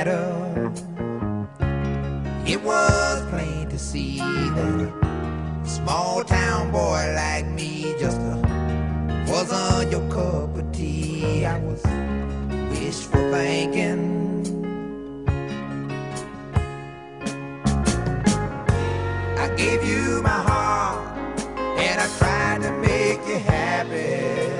shadow. It was plain to see that a small town boy like me just a, wasn't your cup of tea. I was wishful thinking. I gave you my heart and I tried to make you happy.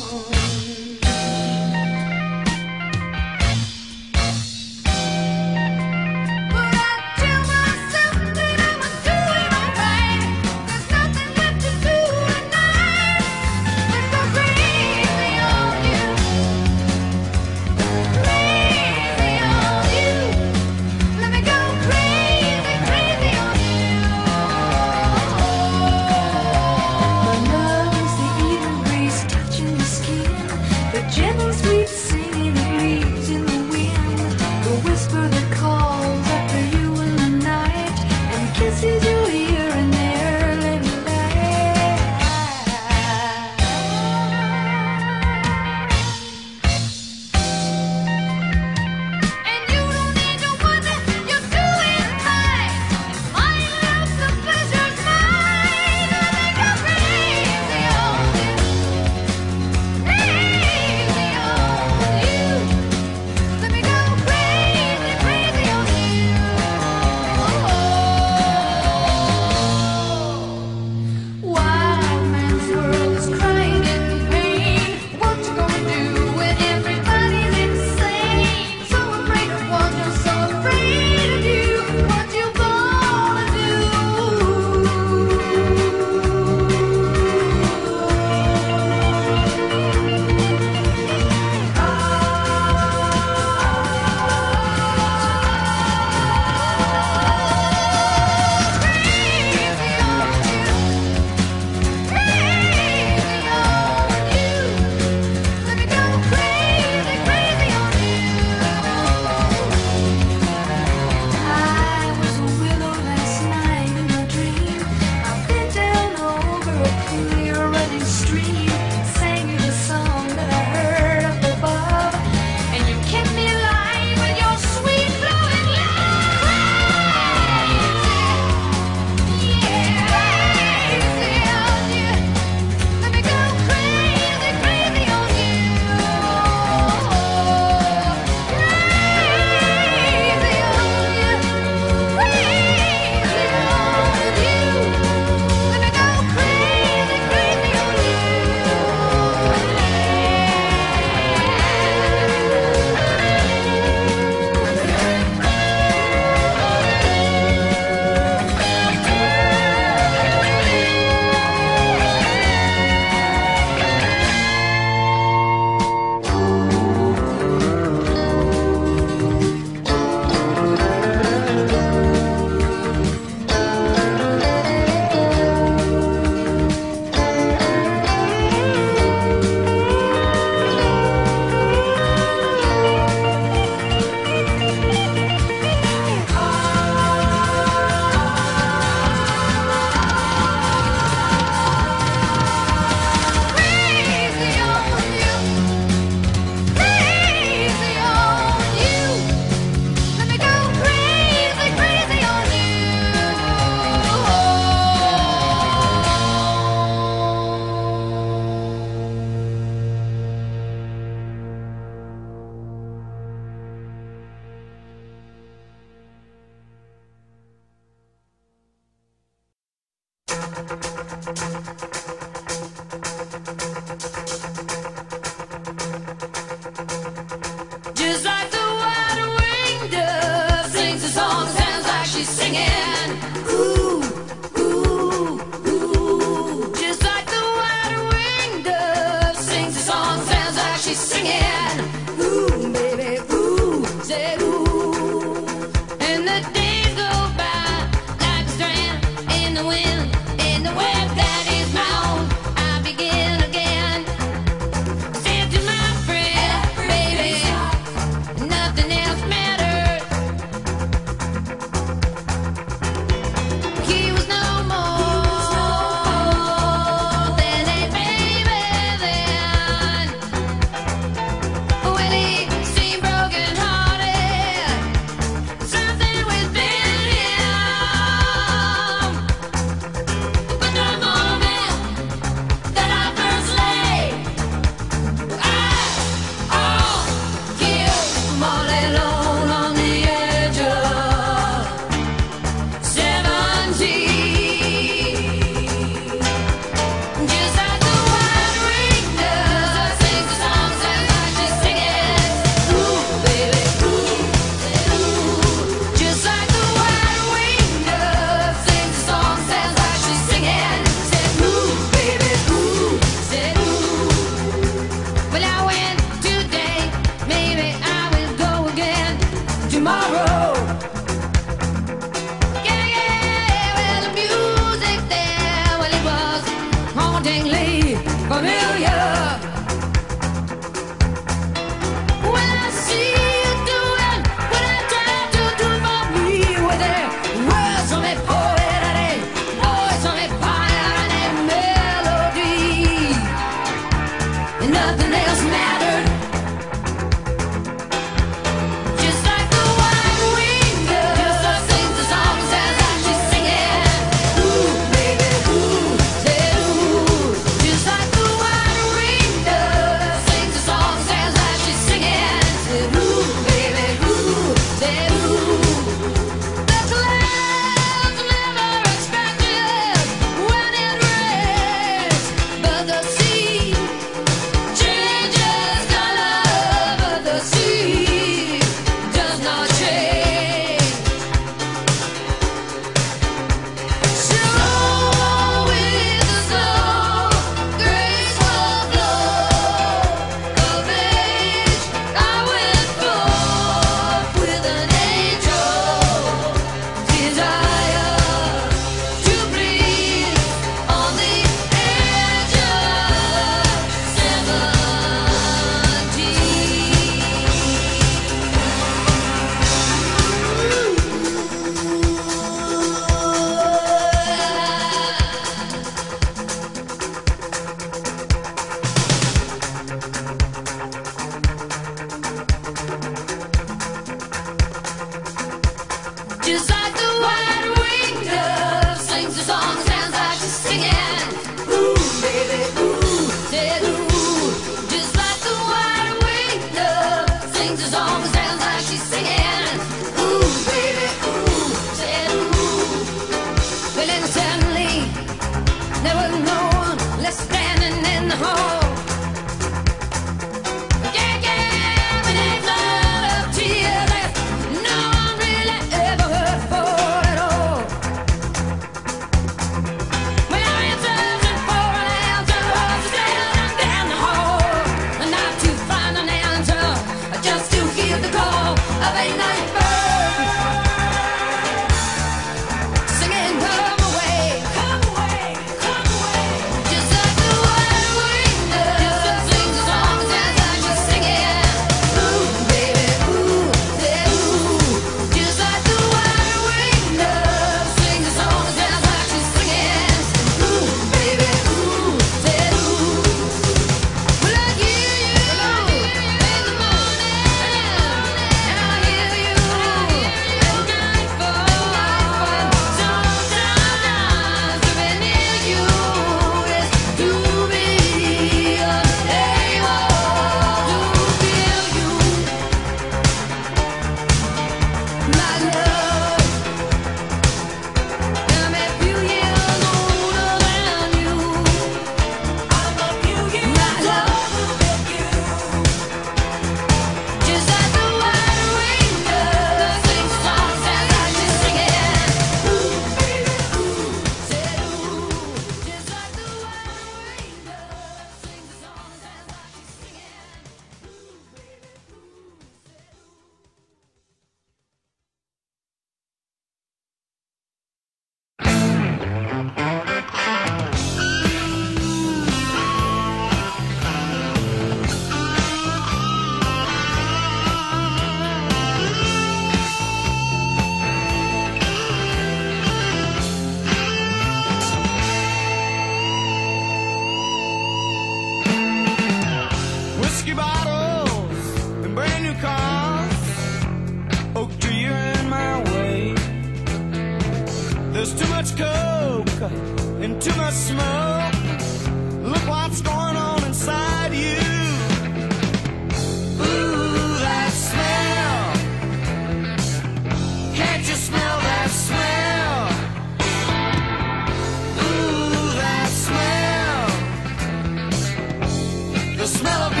Smell of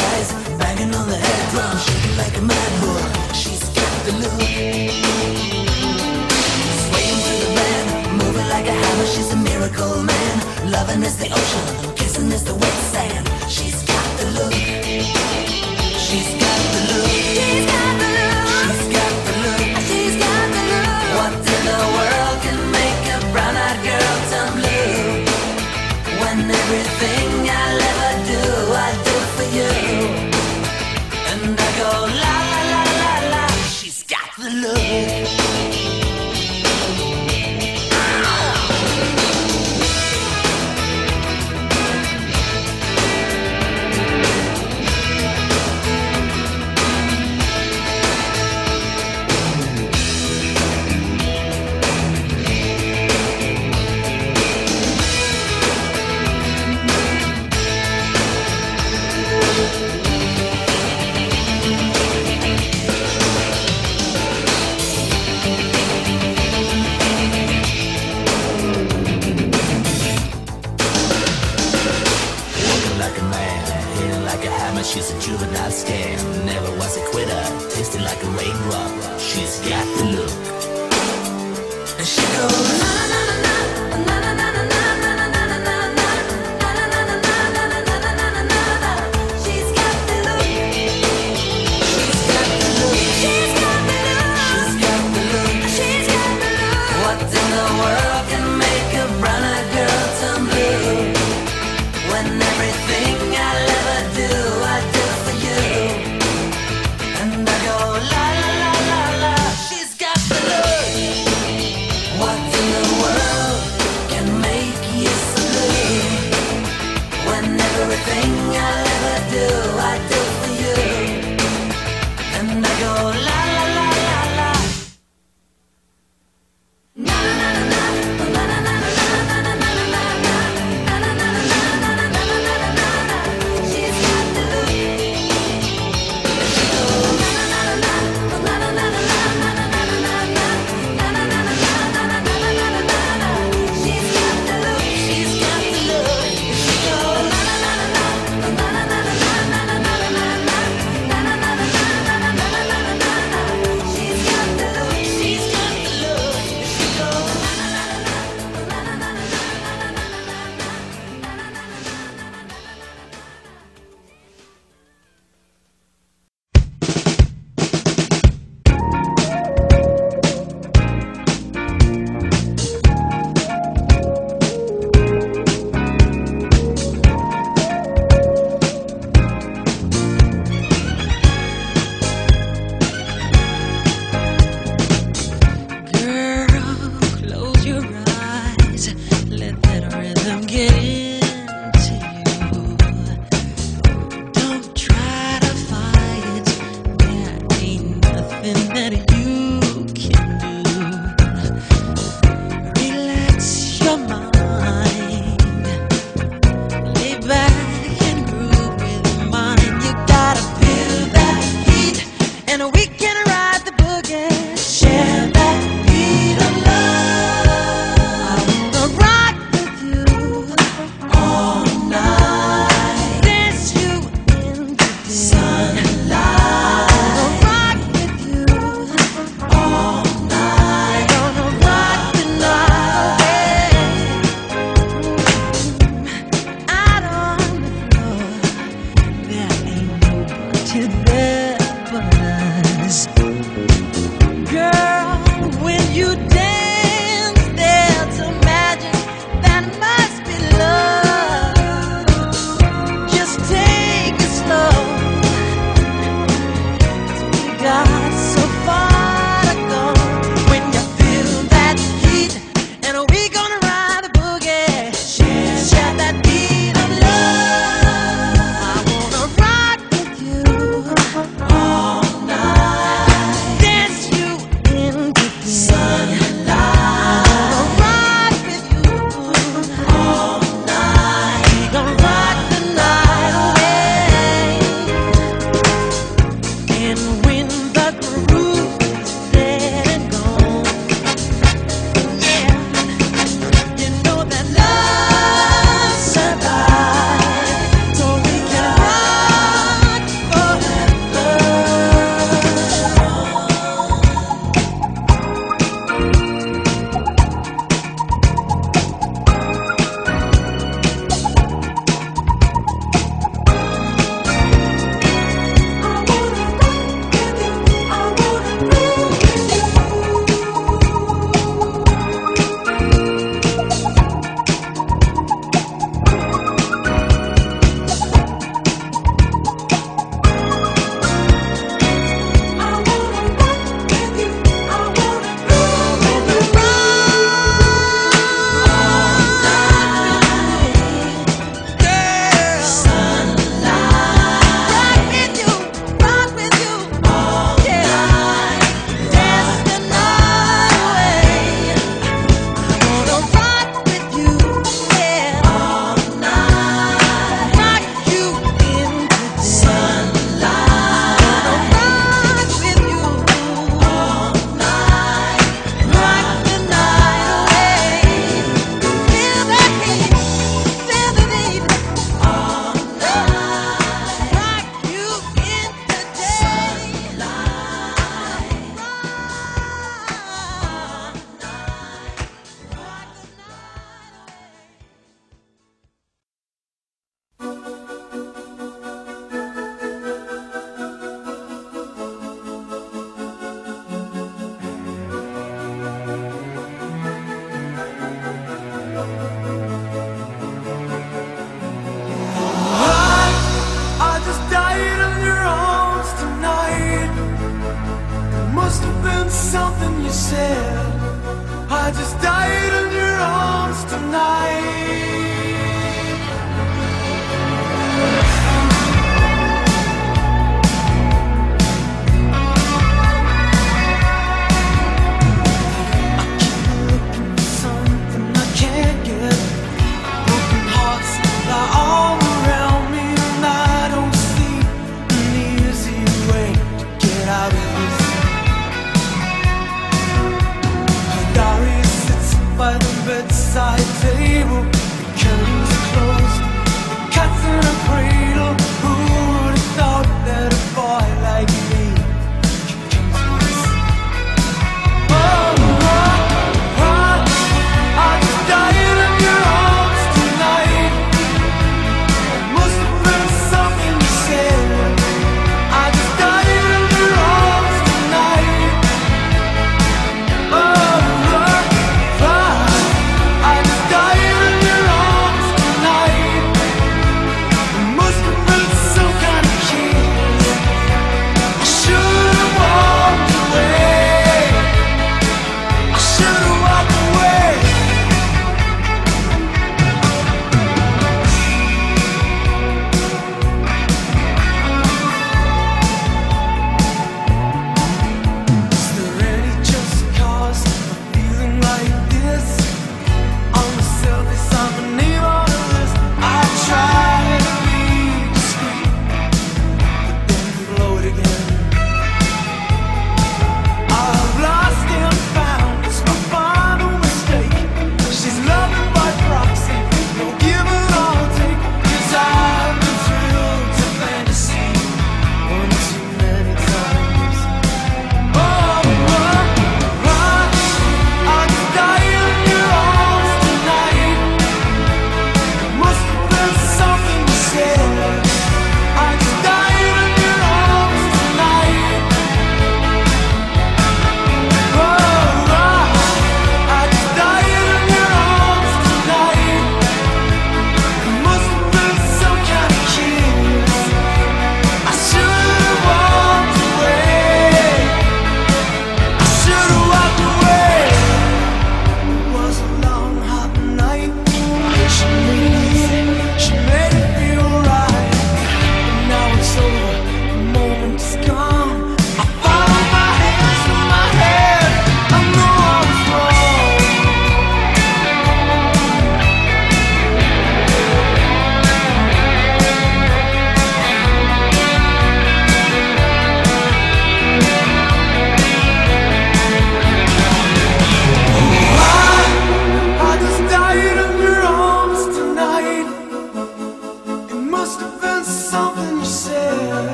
thighs, banging on the head drum, shaking like a mad bull. She's got the look. Swaying to the band, moving like a hammer, she's a miracle man. Loving is the ocean, kissing is the wet sand. She's got the look. She's got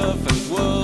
Love and world.